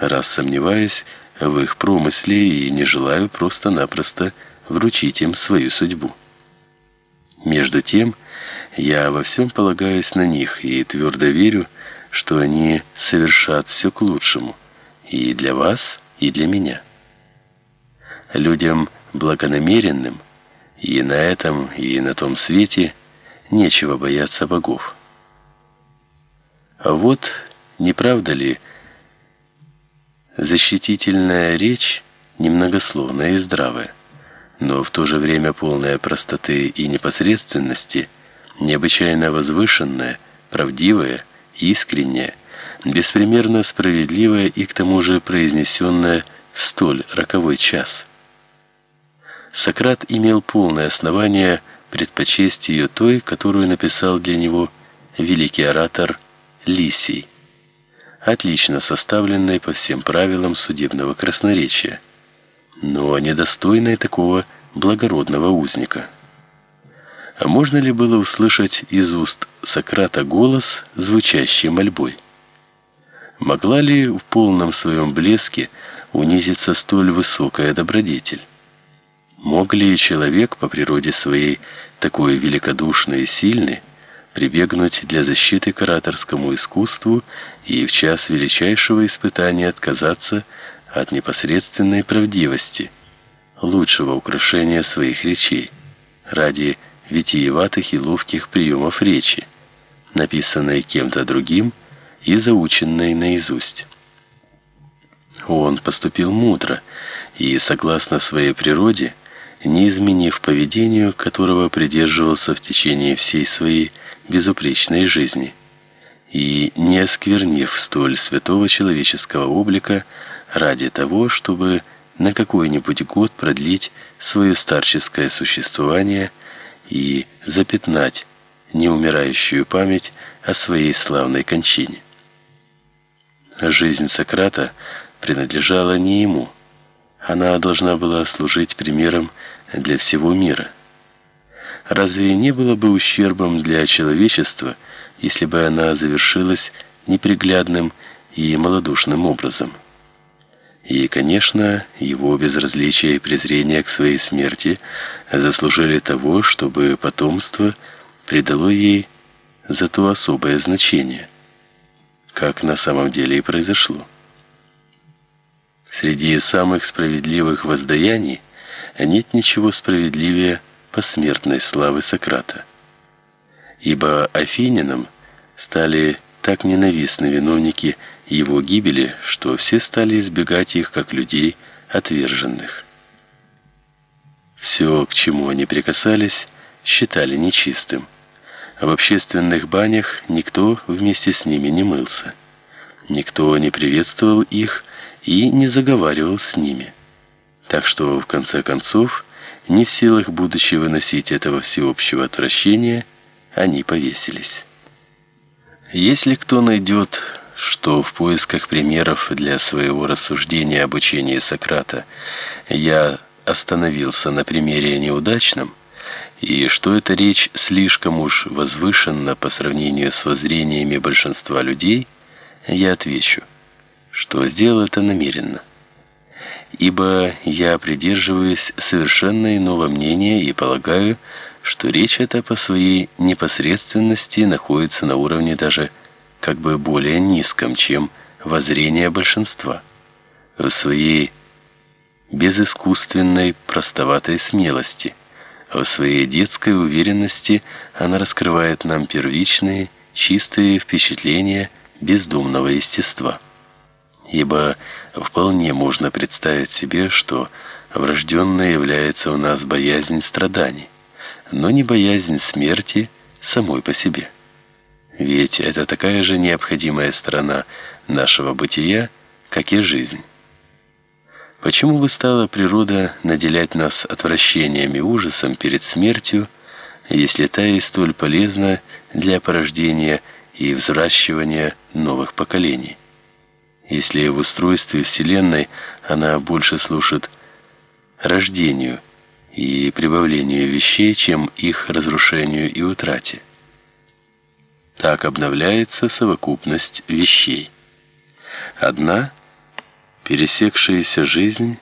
раз сомневаюсь в их промысле и не желаю просто-напросто вручить им свою судьбу. Между тем, я во всем полагаюсь на них и твердо верю, что они совершат все к лучшему и для вас, и для меня. Людям благонамеренным и на этом, и на том свете нечего бояться богов. А вот, не правда ли, защитительная речь немногословная и здравая, но в то же время полная простоты и непосредственности, необычайно возвышенная, правдивая, искренняя, беспримерно справедливая и к тому же произнесенная в столь роковой час. Сократ имел полное основание предпочесть ее той, которую написал для него великий оратор Лисий, отлично составленной по всем правилам судебного красноречия, но недостойной такого благородного узника. А можно ли было услышать из уст Сократа голос, звучащий мольбой? Могла ли в полном своем блеске унизиться столь высокая добродетель? Мог ли человек по природе своей такой великодушный и сильный прибегнуть для защиты к ораторскому искусству и в час величайшего испытания отказаться от непосредственной правдивости, лучшего украшения своих речей, ради витиеватых и ловких приемов речи, написанной кем-то другим и заученной наизусть. Он поступил мудро и, согласно своей природе, не изменив поведению, которого придерживался в течение всей своей безупречной жизни, и не осквернив столь святого человеческого облика ради того, чтобы на какой-нибудь год продлить свое старческое существование и запятнать неумирающую память о своей славной кончине. Жизнь Сократа принадлежала не ему, она должна была служить примером для всего мира. Разве не было бы ущербом для человечества, если бы она завершилась неприглядным и малодушным образом? И, конечно, его безразличие и презрение к своей смерти заслужили того, чтобы потомство придало ей за то особое значение, как на самом деле и произошло. Среди самых справедливых воздаяний нет ничего справедливее посмертной славы Сократа. Ибо афинянам стали так ненавистны виновники его гибели, что все стали избегать их как людей отверженных. Все, к чему они прикасались, считали нечистым. А в общественных банях никто вместе с ними не мылся. Никто не приветствовал их и не заговаривал с ними. Так что в конце концов, не в силах будучи выносить этого всеобщего отвращения, они повесились. Если кто найдет, что в поисках примеров для своего рассуждения об учении Сократа я остановился на примере неудачном, и что эта речь слишком уж возвышенна по сравнению с воззрениями большинства людей, я отвечу, что сделал это намеренно ибо я придерживаюсь совершенно иного мнения и полагаю, что речь эта по своей непосредственности находится на уровне даже как бы более низком, чем воззрение большинства. В своей безыскусственной простоватой смелости, в своей детской уверенности она раскрывает нам первичные, чистые впечатления бездумного естества ибо вполне можно представить себе, что врожденной является у нас боязнь страданий, но не боязнь смерти самой по себе. Ведь это такая же необходимая сторона нашего бытия, как и жизнь. Почему бы стала природа наделять нас отвращением и ужасом перед смертью, если та и столь полезна для порождения и взращивания новых поколений? Если в устройстве Вселенной она больше служит рождению и прибавлению вещей, чем их разрушению и утрате. Так обновляется совокупность вещей. Одна Пересекшаяся жизнь